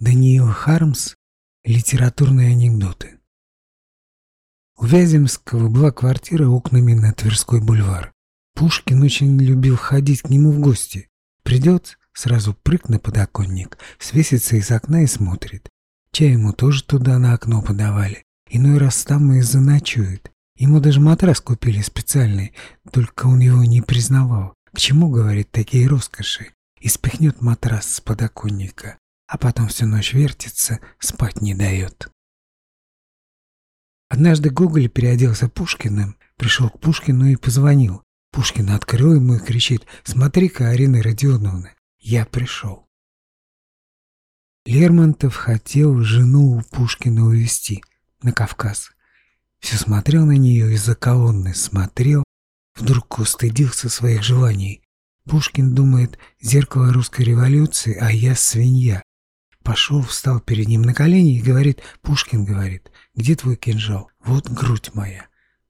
Даниил Хармс «Литературные анекдоты». У Вяземского была квартира окнами на Тверской бульвар. Пушкин очень любил ходить к нему в гости. Придет, сразу прыг на подоконник, свесится из окна и смотрит. Чай ему тоже туда на окно подавали. Иной раз там и заночует. Ему даже матрас купили специальный, только он его не признавал. К чему, говорит, такие роскоши? И спихнет матрас с подоконника а потом всю ночь вертится, спать не дает. Однажды Гоголь переоделся Пушкиным, пришел к Пушкину и позвонил. Пушкин открыл ему и кричит «Смотри-ка, Арина Родионовна, я пришел». Лермонтов хотел жену у Пушкина увезти на Кавказ. Все смотрел на нее из-за колонны, смотрел, вдруг устыдился своих желаний. Пушкин думает, зеркало русской революции, а я свинья. Пошел, встал перед ним на колени и говорит, Пушкин говорит, где твой кинжал? Вот грудь моя.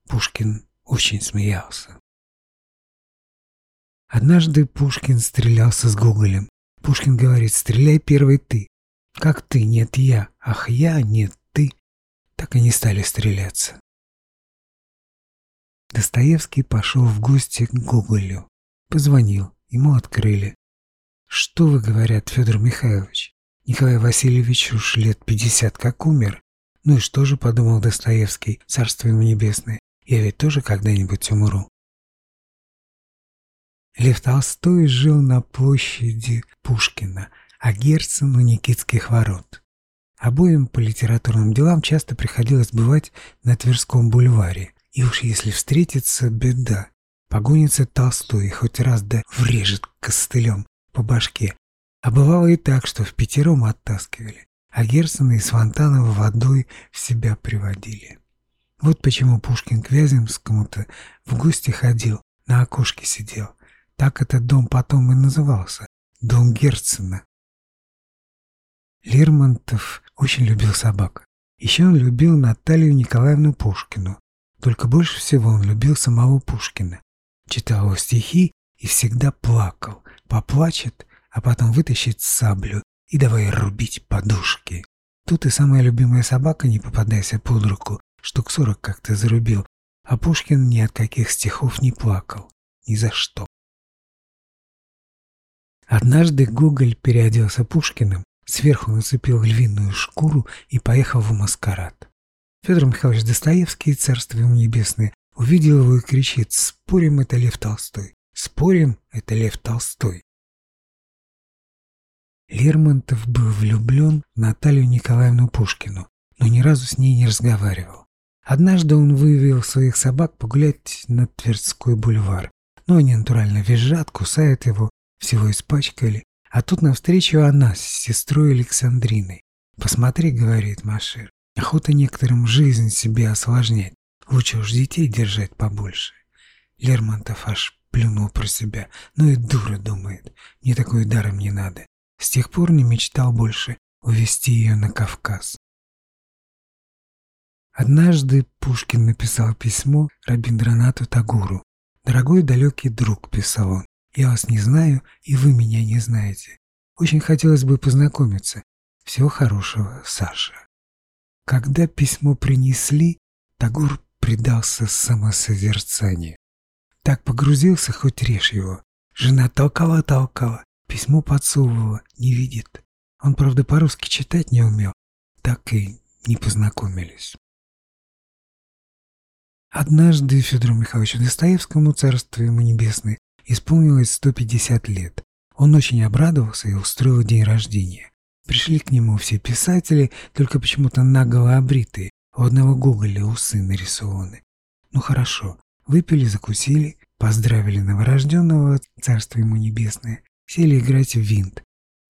Пушкин очень смеялся. Однажды Пушкин стрелялся с Гоголем. Пушкин говорит, стреляй первый ты. Как ты, нет я. Ах, я, нет ты. Так и не стали стреляться. Достоевский пошел в гости к Гоголю. Позвонил, ему открыли. «Что вы, — говорят, Федор Михайлович? Николай Васильевич уж лет пятьдесят как умер. Ну и что же, подумал Достоевский, царство ему небесное, я ведь тоже когда-нибудь умру. Лев Толстой жил на площади Пушкина, а Герцен у Никитских ворот. Обоим по литературным делам часто приходилось бывать на Тверском бульваре. И уж если встретится, беда. Погонится Толстой и хоть раз да врежет костылем по башке, а бывало и так, что в пятером оттаскивали, а Герцена из Фонтанова водой в себя приводили. Вот почему Пушкин к Вяземскому-то в гости ходил, на окошке сидел. Так этот дом потом и назывался – дом Герцена. Лермонтов очень любил собак. Еще он любил Наталью Николаевну Пушкину. Только больше всего он любил самого Пушкина. Читал его стихи и всегда плакал. Поплачет а потом вытащить саблю и давай рубить подушки. Тут и самая любимая собака, не попадайся под руку, штук сорок как-то зарубил, а Пушкин ни от каких стихов не плакал. Ни за что. Однажды Гоголь переоделся Пушкиным, сверху нацепил львиную шкуру и поехал в маскарад. Федор Михайлович Достоевский, царство ему небесное, увидел его и кричит «Спорим, это Лев Толстой! Спорим, это Лев Толстой!» Лермонтов был влюблен в Наталью Николаевну Пушкину, но ни разу с ней не разговаривал. Однажды он вывел своих собак погулять на Тверской бульвар. Но они натурально визжат, кусают его, всего испачкали. А тут навстречу она с сестрой Александриной. «Посмотри», — говорит Машир, — «охота некоторым жизнь себе осложнять. Лучше уж детей держать побольше». Лермонтов аж плюнул про себя. Ну и дура, думает, мне такой даром не надо. С тех пор не мечтал больше увезти ее на Кавказ. Однажды Пушкин написал письмо Рабиндранату Тагуру. «Дорогой далекий друг», — писал он, — «я вас не знаю, и вы меня не знаете. Очень хотелось бы познакомиться. Всего хорошего, Саша». Когда письмо принесли, Тагур предался самосозерцанию. Так погрузился, хоть режь его. Жена толкала-толкала, Письмо подсовывала, не видит. Он, правда, по-русски читать не умел, так и не познакомились. Однажды Федору Михайловичу Достоевскому, царство ему небесное, исполнилось 150 лет. Он очень обрадовался и устроил день рождения. Пришли к нему все писатели, только почему-то наголо обритые, у одного Гоголя усы нарисованы. Ну хорошо, выпили, закусили, поздравили новорожденного, царство ему небесное, Сели играть в винт.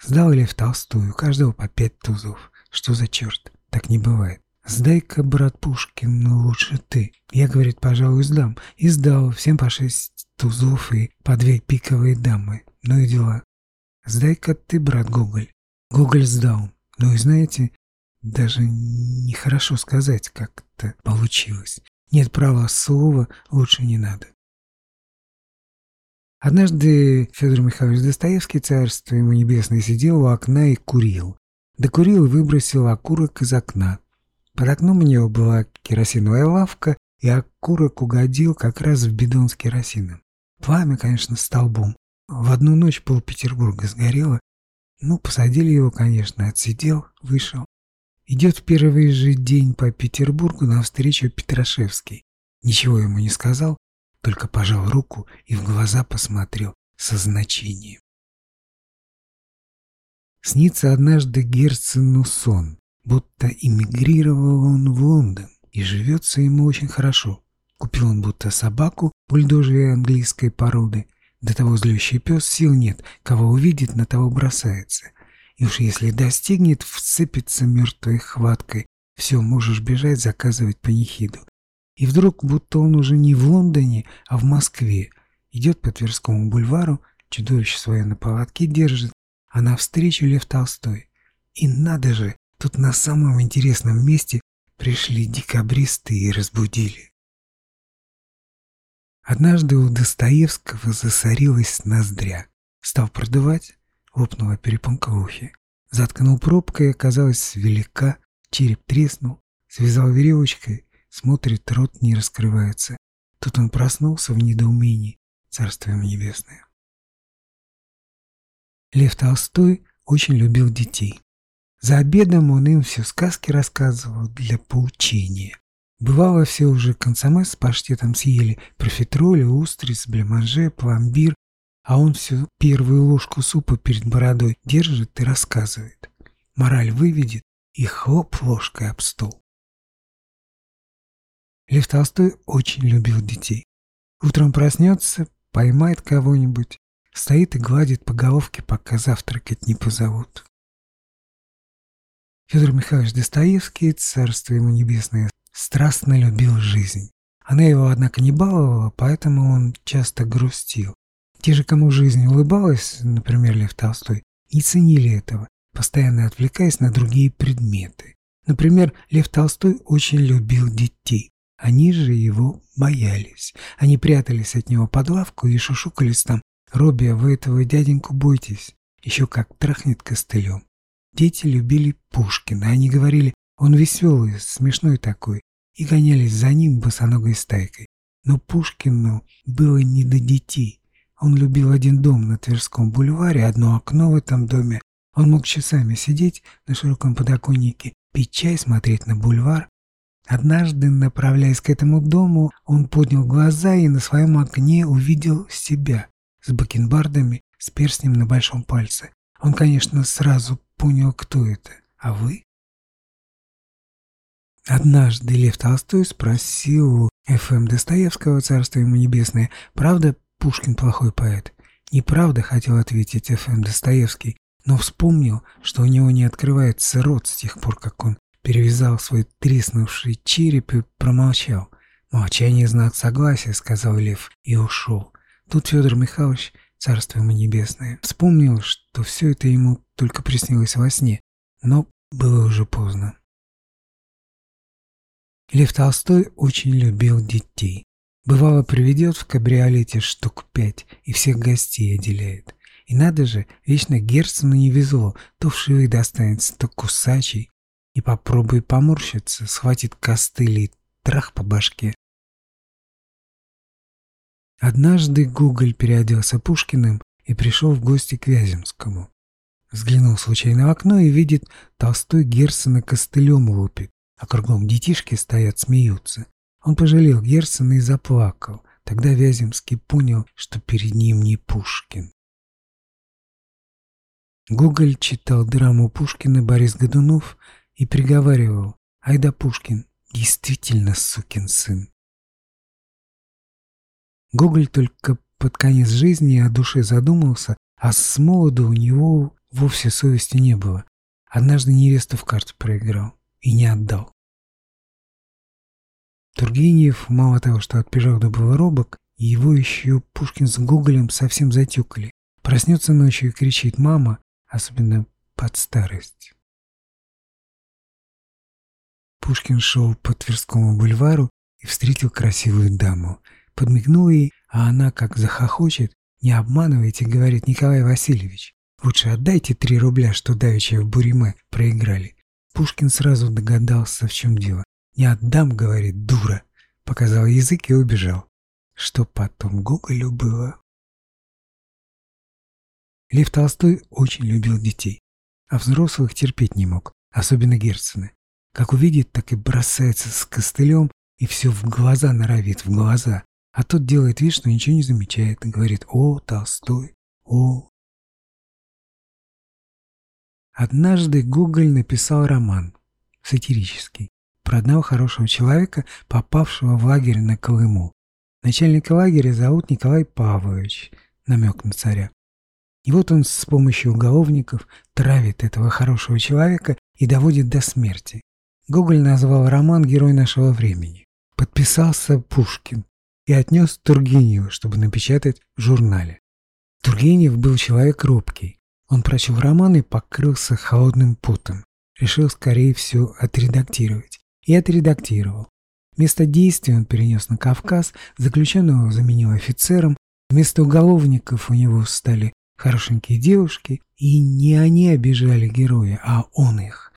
Сдал Лев Толстую, каждого по пять тузов. Что за черт? Так не бывает. «Сдай-ка, брат Пушкин, ну лучше ты». Я, говорит, пожалуй, сдам. И сдал всем по шесть тузов и по две пиковые дамы. Ну и дела. «Сдай-ка ты, брат Гоголь». Гоголь сдал. Ну и знаете, даже нехорошо сказать, как это получилось. Нет права слова, лучше не надо. Однажды Федор Михайлович Достоевский, царство ему небесное, сидел у окна и курил. Докурил и выбросил окурок из окна. Под окном у него была керосиновая лавка, и окурок угодил как раз в бидон с керосином. Пламя, конечно, столбом. В одну ночь пол Петербурга сгорело. Ну, посадили его, конечно, отсидел, вышел. Идет в первый же день по Петербургу навстречу Петрашевский. Ничего ему не сказал, только пожал руку и в глаза посмотрел со значением. Снится однажды Герцену сон, будто эмигрировал он в Лондон, и живется ему очень хорошо. Купил он будто собаку бульдожьей английской породы, до того злющий пес сил нет, кого увидит, на того бросается. И уж если достигнет, вцепится мертвой хваткой. Все, можешь бежать, заказывать панихиду. И вдруг, будто он уже не в Лондоне, а в Москве, идет по Тверскому бульвару, чудовище свое на поводке держит, а навстречу Лев Толстой. И надо же, тут на самом интересном месте пришли декабристы и разбудили. Однажды у Достоевского засорилась ноздря. Стал продувать, лопнула перепонка в ухе. Заткнул пробкой, оказалась велика, череп треснул, связал веревочкой, смотрит, рот не раскрывается. Тут он проснулся в недоумении, царство небесное. Лев Толстой очень любил детей. За обедом он им все сказки рассказывал для поучения. Бывало, все уже консоме с паштетом съели, профитроли, устриц, блеманже, пломбир, а он всю первую ложку супа перед бородой держит и рассказывает. Мораль выведет и хлоп ложкой об стол. Лев Толстой очень любил детей. Утром проснется, поймает кого-нибудь, стоит и гладит по головке, пока завтракать не позовут. Федор Михайлович Достоевский, царство ему небесное, страстно любил жизнь. Она его, однако, не баловала, поэтому он часто грустил. Те же, кому жизнь улыбалась, например, Лев Толстой, не ценили этого, постоянно отвлекаясь на другие предметы. Например, Лев Толстой очень любил детей. Они же его боялись. Они прятались от него под лавку и шушукались там. «Робби, а вы этого дяденьку бойтесь. Еще как трахнет костылем». Дети любили Пушкина. Они говорили, он веселый, смешной такой, и гонялись за ним босоногой стайкой. Но Пушкину было не до детей. Он любил один дом на Тверском бульваре, одно окно в этом доме. Он мог часами сидеть на широком подоконнике, пить чай, смотреть на бульвар. Однажды, направляясь к этому дому, он поднял глаза и на своем окне увидел себя с бакенбардами, с перстнем на большом пальце. Он, конечно, сразу понял, кто это. А вы? Однажды Лев Толстой спросил Ф.М. Достоевского, царство ему небесное, правда Пушкин плохой поэт? Неправда, хотел ответить Ф.М. Достоевский, но вспомнил, что у него не открывается рот с тех пор, как он перевязал свой треснувший череп и промолчал. «Молчание — знак согласия», — сказал Лев и ушел. Тут Федор Михайлович, царство ему небесное, вспомнил, что все это ему только приснилось во сне, но было уже поздно. Лев Толстой очень любил детей. Бывало, приведет в кабриолете штук пять и всех гостей отделяет. И надо же, вечно Герцену не везло, то вшивый достанется, то кусачий. И попробуй поморщиться, схватит костыли и трах по башке. Однажды Гоголь переоделся Пушкиным и пришел в гости к Вяземскому. Взглянул случайно в окно и видит, Толстой Герцена костылем лупит, а кругом детишки стоят, смеются. Он пожалел Герцена и заплакал. Тогда Вяземский понял, что перед ним не Пушкин. Гоголь читал драму Пушкина Борис Годунов и приговаривал «Айда Пушкин, действительно сукин сын». Гоголь только под конец жизни о душе задумался, а с молоду у него вовсе совести не было. Однажды невесту в карты проиграл и не отдал. Тургенев мало того, что от природы был его еще Пушкин с Гоголем совсем затюкали. Проснется ночью и кричит «мама», особенно под старость. Пушкин шел по Тверскому бульвару и встретил красивую даму – Подмигнул ей, а она, как захохочет, не обманывайте, говорит Николай Васильевич. Лучше отдайте три рубля, что давеча в Буриме проиграли. Пушкин сразу догадался, в чем дело. «Не отдам», — говорит, — «дура». Показал язык и убежал. Что потом Гоголю было? Лев Толстой очень любил детей, а взрослых терпеть не мог, особенно Герцена. Как увидит, так и бросается с костылем и все в глаза норовит, в глаза. А тот делает вид, что ничего не замечает и говорит «О, Толстой, о». Однажды Гоголь написал роман, сатирический, про одного хорошего человека, попавшего в лагерь на Колыму. Начальника лагеря зовут Николай Павлович, намек на царя. И вот он с помощью уголовников травит этого хорошего человека и доводит до смерти. Гоголь назвал роман «Герой нашего времени». Подписался Пушкин и отнес Тургеневу, чтобы напечатать в журнале. Тургенев был человек робкий. Он прочел роман и покрылся холодным потом. Решил скорее все отредактировать. И отредактировал. Место действия он перенес на Кавказ, заключенного заменил офицером, вместо уголовников у него стали хорошенькие девушки, и не они обижали героя, а он их.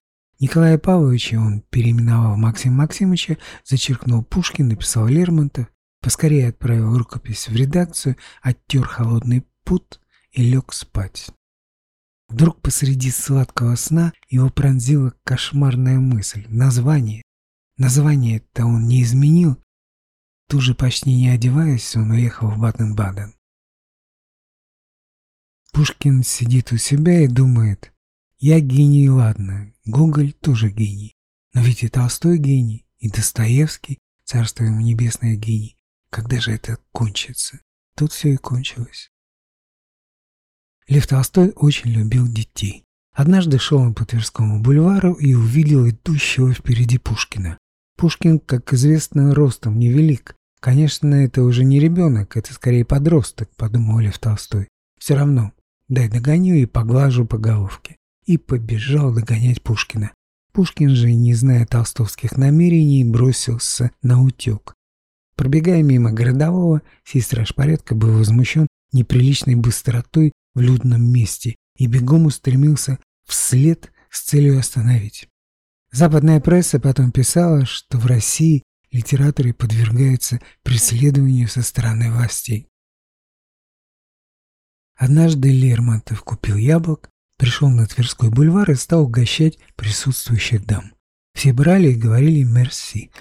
Николая Павловича он переименовал Максим Максимовича, зачеркнул Пушкин, написал Лермонтов, поскорее отправил рукопись в редакцию, оттер холодный пут и лег спать. Вдруг посреди сладкого сна его пронзила кошмарная мысль. Название. Название-то он не изменил. Тут же, почти не одеваясь, он уехал в Баден-Баден. Пушкин сидит у себя и думает, я гений, ладно, Гоголь тоже гений, но ведь и Толстой гений, и Достоевский, царство ему небесное гений. Когда же это кончится? Тут все и кончилось. Лев Толстой очень любил детей. Однажды шел он по Тверскому бульвару и увидел идущего впереди Пушкина. Пушкин, как известно, ростом невелик. Конечно, это уже не ребенок, это скорее подросток, подумал Лев Толстой. Все равно, Дай догоню и поглажу по головке. И побежал догонять Пушкина. Пушкин же, не зная толстовских намерений, бросился на утек. Пробегая мимо городового, сестра Шпаретка был возмущен неприличной быстротой в людном месте и бегом устремился вслед с целью остановить. Западная пресса потом писала, что в России литераторы подвергаются преследованию со стороны властей. Однажды Лермонтов купил яблок, пришел на Тверской бульвар и стал угощать присутствующих дам. Все брали и говорили «мерси».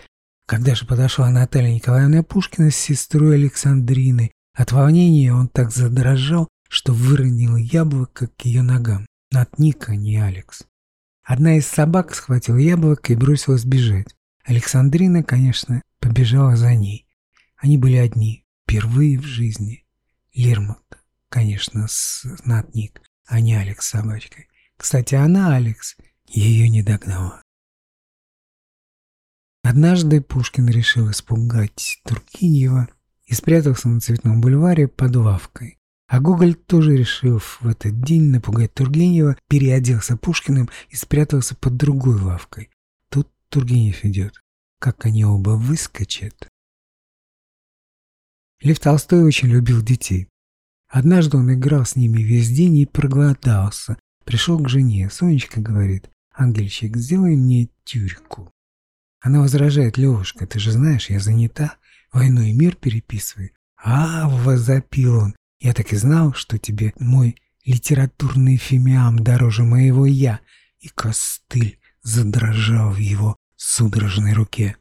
Когда же подошла Наталья Николаевна Пушкина с сестрой Александриной, от волнения он так задрожал, что выронил яблоко к ее ногам. Над Ника, не Алекс. Одна из собак схватила яблоко и бросилась бежать. Александрина, конечно, побежала за ней. Они были одни, впервые в жизни. Лермонтов конечно, с Натник, а не Алекс с собачкой. Кстати, она, Алекс, ее не догнала. Однажды Пушкин решил испугать Тургенева и спрятался на Цветном бульваре под лавкой. А Гоголь тоже решил в этот день напугать Тургенева, переоделся Пушкиным и спрятался под другой лавкой. Тут Тургенев идет. Как они оба выскочат. Лев Толстой очень любил детей. Однажды он играл с ними весь день и проголодался. Пришел к жене. Сонечка говорит, «Ангельчик, сделай мне тюрьку». Она возражает, «Левушка, ты же знаешь, я занята. Войну и мир переписываю». «А, возопил он, я так и знал, что тебе мой литературный фимиам дороже моего «я», и костыль задрожал в его судорожной руке.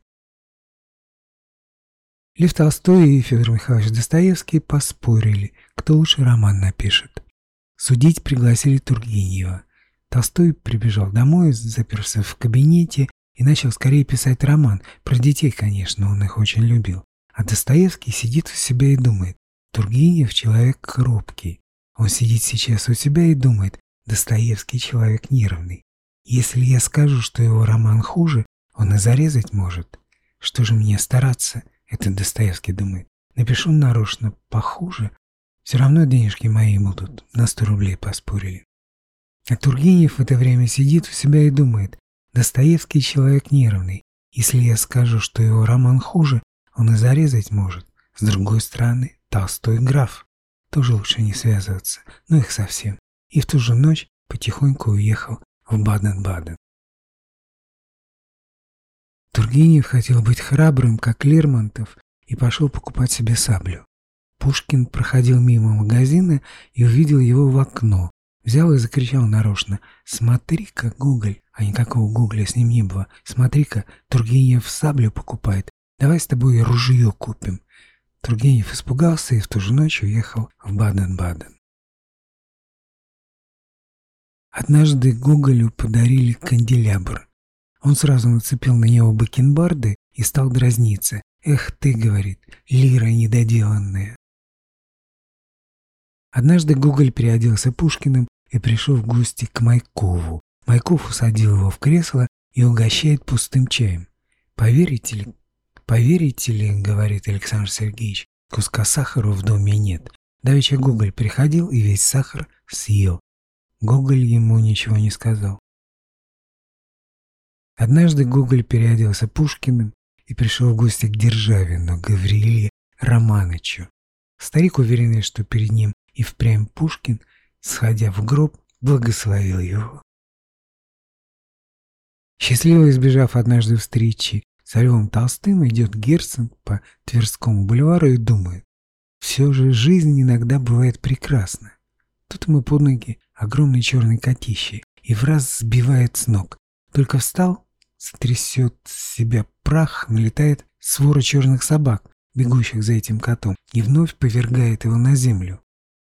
Лев Толстой и Федор Михайлович Достоевский поспорили, кто лучше роман напишет. Судить пригласили Тургенева. Толстой прибежал домой, заперся в кабинете и начал скорее писать роман. Про детей, конечно, он их очень любил. А Достоевский сидит у себя и думает. Тургенев человек робкий. Он сидит сейчас у себя и думает. Достоевский человек нервный. Если я скажу, что его роман хуже, он и зарезать может. Что же мне стараться? Это Достоевский думает. Напишу нарочно похуже, все равно денежки мои будут, на сто рублей поспорили. А Тургенев в это время сидит у себя и думает, Достоевский человек нервный. Если я скажу, что его роман хуже, он и зарезать может. С другой стороны, Толстой граф. Тоже лучше не связываться, но их совсем. и в ту же ночь потихоньку уехал в Баден-Баден. Тургенев хотел быть храбрым, как Лермонтов, и пошел покупать себе саблю. Пушкин проходил мимо магазина и увидел его в окно. Взял и закричал нарочно «Смотри-ка, Гуголь!» А никакого Гугля с ним не было. «Смотри-ка, Тургенев саблю покупает. Давай с тобой ружье купим». Тургенев испугался и в ту же ночь уехал в Баден-Баден. Однажды Гоголю подарили канделябр. Он сразу нацепил на него бакенбарды и стал дразниться. «Эх ты, — говорит, — лира недоделанная». Однажды Гоголь переоделся Пушкиным и пришел в гости к Майкову. Майков усадил его в кресло и угощает пустым чаем. «Поверите ли, поверите ли, — говорит Александр Сергеевич, — куска сахара в доме нет. Давеча Гоголь приходил и весь сахар съел. Гоголь ему ничего не сказал. Однажды Гоголь переоделся Пушкиным и пришел в гости к Державину, Гаврииле Романычу. Старик, уверенный, что перед ним и впрямь Пушкин, сходя в гроб, благословил его. Счастливо избежав однажды встречи с Львом Толстым, идет Герцен по Тверскому бульвару и думает, все же жизнь иногда бывает прекрасна. Тут ему под ноги огромный черный котище и в раз сбивает с ног. Только встал, сотрясет с себя прах, налетает свора черных собак, бегущих за этим котом, и вновь повергает его на землю.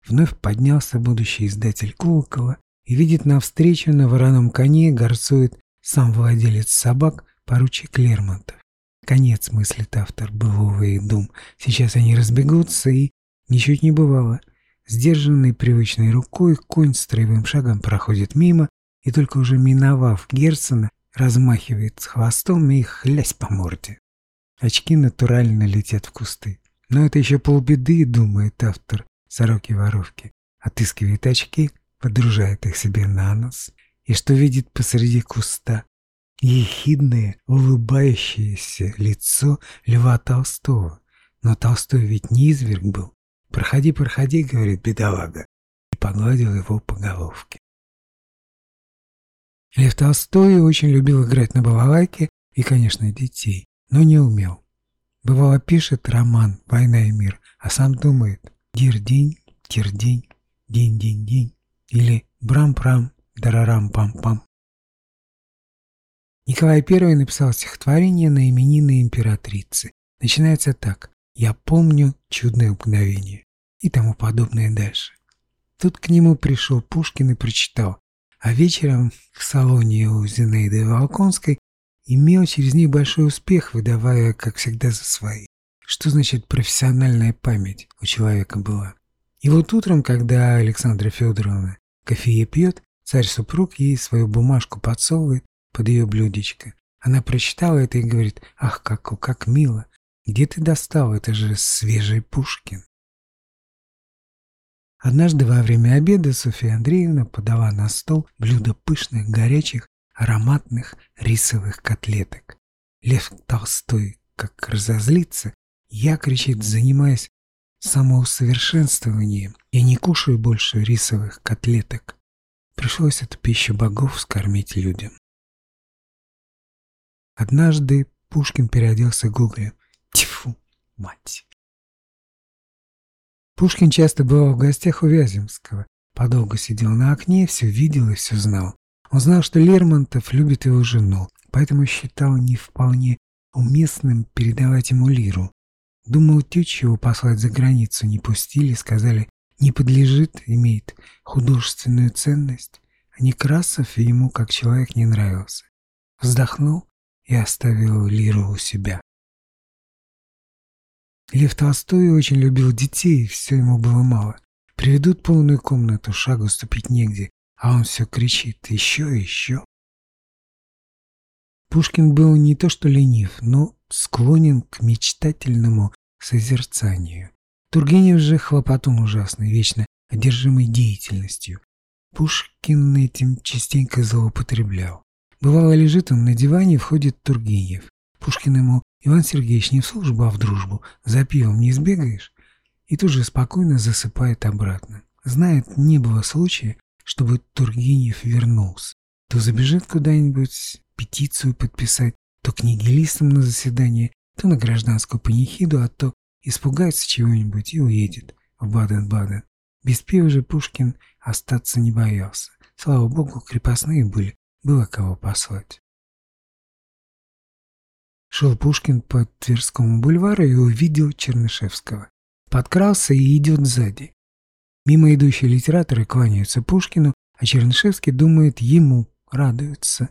Вновь поднялся будущий издатель Колокола и видит навстречу на вороном коне горцует сам владелец собак, поручик Лермонтов. Конец, мыслит автор былого и дум. Сейчас они разбегутся, и ничуть не бывало. Сдержанной привычной рукой конь строевым шагом проходит мимо и только уже миновав Герцена, размахивает с хвостом и хлясь по морде. Очки натурально летят в кусты. Но это еще полбеды, думает автор сороки-воровки. Отыскивает очки, подружает их себе на нос. И что видит посреди куста? Ехидное, улыбающееся лицо Льва Толстого. Но Толстой ведь не изверг был, «Проходи, проходи», — говорит бедолага, и погладил его по головке. Лев Толстой очень любил играть на балалайке и, конечно, детей, но не умел. Бывало, пишет роман «Война и мир», а сам думает «Дир-день, тир-день, день-день-день» или «Брам-прам, дарарам-пам-пам». Николай I написал стихотворение на именины императрицы. Начинается так «Я помню чудное мгновение» и тому подобное дальше. Тут к нему пришел Пушкин и прочитал, а вечером в салоне у Зинаиды Волконской имел через них большой успех, выдавая, как всегда, за свои. Что значит профессиональная память у человека была? И вот утром, когда Александра Федоровна кофе пьет, царь-супруг ей свою бумажку подсовывает под ее блюдечко. Она прочитала это и говорит, ах, как, как мило, где ты достал, это же свежий Пушкин. Однажды во время обеда Софья Андреевна подала на стол блюдо пышных, горячих, ароматных рисовых котлеток. Лев Толстой, как разозлится, я, кричит, занимаясь самоусовершенствованием. Я не кушаю больше рисовых котлеток. Пришлось эту пищу богов скормить людям. Однажды Пушкин переоделся Гоголем. Тьфу, мать! Пушкин часто бывал в гостях у Вяземского. Подолгу сидел на окне, все видел и все знал. Он знал, что Лермонтов любит его жену, поэтому считал не вполне уместным передавать ему лиру. Думал, Тютчеву послать за границу не пустили, сказали, не подлежит, имеет художественную ценность. А Некрасов ему как человек не нравился. Вздохнул и оставил лиру у себя. Лев Толстой очень любил детей, все ему было мало. Приведут полную комнату, шагу ступить негде, а он все кричит «еще, еще». Пушкин был не то что ленив, но склонен к мечтательному созерцанию. Тургенев же хлопотун ужасный, вечно одержимый деятельностью. Пушкин этим частенько злоупотреблял. Бывало, лежит он на диване, входит Тургенев. Пушкин ему Иван Сергеевич не в службу, а в дружбу. За пивом не сбегаешь? И тут же спокойно засыпает обратно. Знает, не было случая, чтобы Тургенев вернулся. То забежит куда-нибудь петицию подписать, то к нигилистам на заседание, то на гражданскую панихиду, а то испугается чего-нибудь и уедет в Баден-Баден. Без пива же Пушкин остаться не боялся. Слава богу, крепостные были, было кого послать. Шел Пушкин по Тверскому бульвару и увидел Чернышевского. Подкрался и идет сзади. Мимо идущие литераторы кланяются Пушкину, а Чернышевский думает ему, радуется.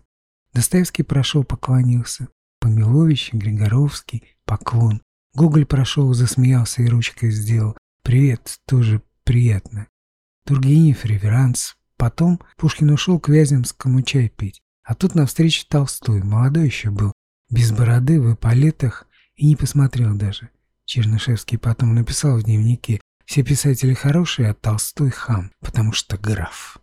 Достоевский прошел, поклонился. Помилович, Григоровский, поклон. Гоголь прошел, засмеялся и ручкой сделал. Привет, тоже приятно. Тургенев, реверанс. Потом Пушкин ушел к Вяземскому чай пить. А тут навстречу Толстой, молодой еще был, без бороды, в эполетах, и не посмотрел даже. Чернышевский потом написал в дневнике «Все писатели хорошие, а Толстой хам, потому что граф».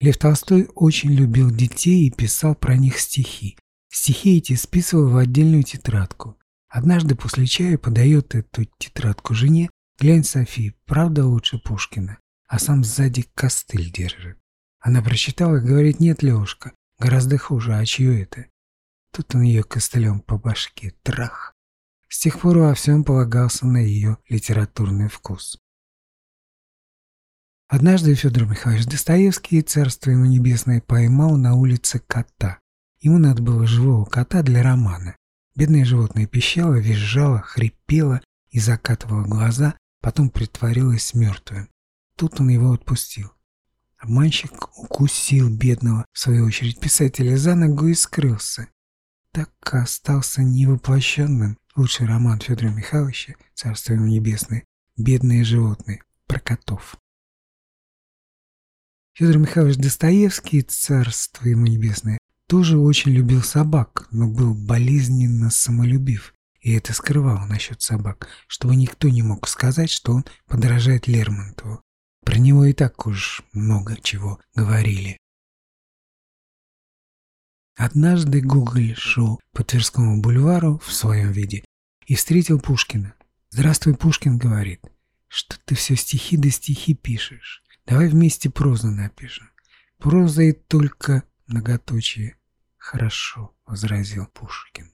Лев Толстой очень любил детей и писал про них стихи. Стихи эти списывал в отдельную тетрадку. Однажды после чая подает эту тетрадку жене, глянь, Софи, правда лучше Пушкина, а сам сзади костыль держит. Она прочитала и говорит, нет, Лешка, гораздо хуже, а чье это? Тут он ее костылем по башке, трах. С тех пор во всем полагался на ее литературный вкус. Однажды Федор Михайлович Достоевский, царство ему небесное, поймал на улице кота. Ему надо было живого кота для романа. Бедное животное пищало, визжало, хрипело и закатывало глаза, потом притворилось мертвым. Тут он его отпустил. Обманщик укусил бедного, в свою очередь, писателя за ногу и скрылся. Так остался невоплощенным лучший роман Федора Михайловича «Царство ему небесное» «Бедные животные» про котов. Федор Михайлович Достоевский, царство ему небесное, тоже очень любил собак, но был болезненно самолюбив, и это скрывал насчет собак, чтобы никто не мог сказать, что он подражает Лермонтову. Про него и так уж много чего говорили. Однажды Гоголь шел по Тверскому бульвару в своем виде и встретил Пушкина. «Здравствуй, Пушкин», — говорит, — «что ты все стихи да стихи пишешь? Давай вместе прозу напишем. Проза и только многоточие. Хорошо, возразил Пушкин.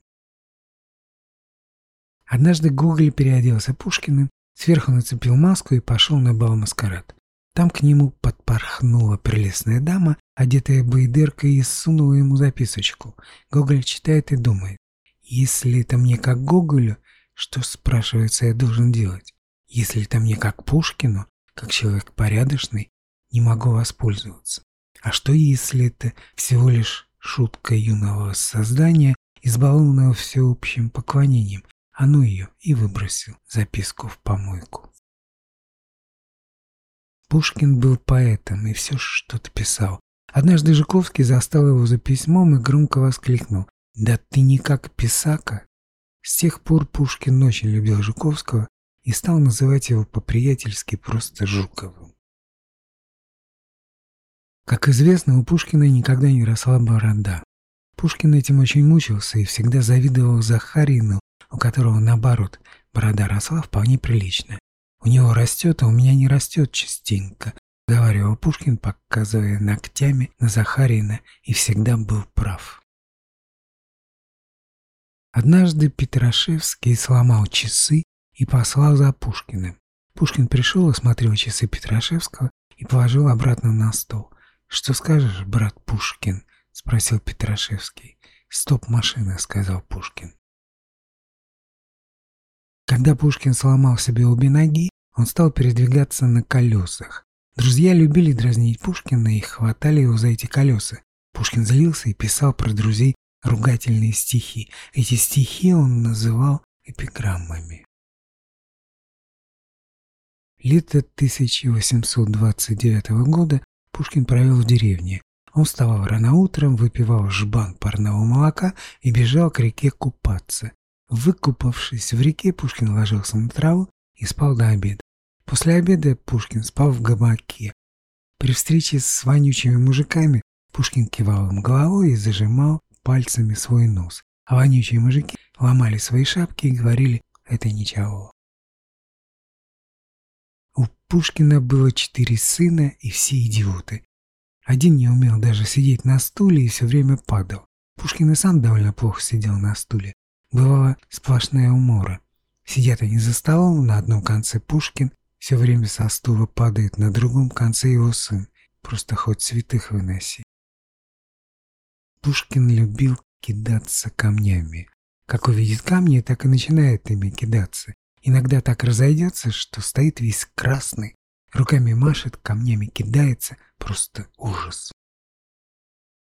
Однажды Гоголь переоделся Пушкиным, сверху нацепил маску и пошел на бал-маскарад. Там к нему подпорхнула прелестная дама, одетая байдеркой, и сунула ему записочку. Гоголь читает и думает. Если это мне как Гоголю, что, спрашивается, я должен делать? Если это мне как Пушкину, как человек порядочный, не могу воспользоваться? А что, если это всего лишь шутка юного создания, избалованного всеобщим поклонением, а ну ее и выбросил записку в помойку. Пушкин был поэтом и все что-то писал. Однажды Жуковский застал его за письмом и громко воскликнул «Да ты не как писака!» С тех пор Пушкин очень любил Жуковского и стал называть его по-приятельски просто Жуковым. Как известно, у Пушкина никогда не росла борода. Пушкин этим очень мучился и всегда завидовал Захарину, у которого, наоборот, борода росла вполне прилично. «У него растет, а у меня не растет частенько», — говорил Пушкин, показывая ногтями на Захарина, и всегда был прав. Однажды Петрашевский сломал часы и послал за Пушкиным. Пушкин пришел, осмотрел часы Петрашевского и положил обратно на стол. «Что скажешь, брат Пушкин?» — спросил Петрашевский. «Стоп, машина», — сказал Пушкин. Когда Пушкин сломал себе обе ноги, он стал передвигаться на колесах. Друзья любили дразнить Пушкина и хватали его за эти колеса. Пушкин злился и писал про друзей ругательные стихи. Эти стихи он называл эпиграммами. Лето 1829 года Пушкин провел в деревне. Он вставал рано утром, выпивал жбан парного молока и бежал к реке купаться. Выкупавшись в реке, Пушкин ложился на траву и спал до обеда. После обеда Пушкин спал в гамаке. При встрече с вонючими мужиками Пушкин кивал им головой и зажимал пальцами свой нос, а вонючие мужики ломали свои шапки и говорили «это ничего». У Пушкина было четыре сына и все идиоты. Один не умел даже сидеть на стуле и все время падал. Пушкин и сам довольно плохо сидел на стуле. Бывала сплошная умора. Сидят они за столом, на одном конце Пушкин, все время со стула падает, на другом конце его сын. Просто хоть святых выноси. Пушкин любил кидаться камнями. Как увидит камни, так и начинает ими кидаться. Иногда так разойдется, что стоит весь красный, руками машет, камнями кидается. Просто ужас.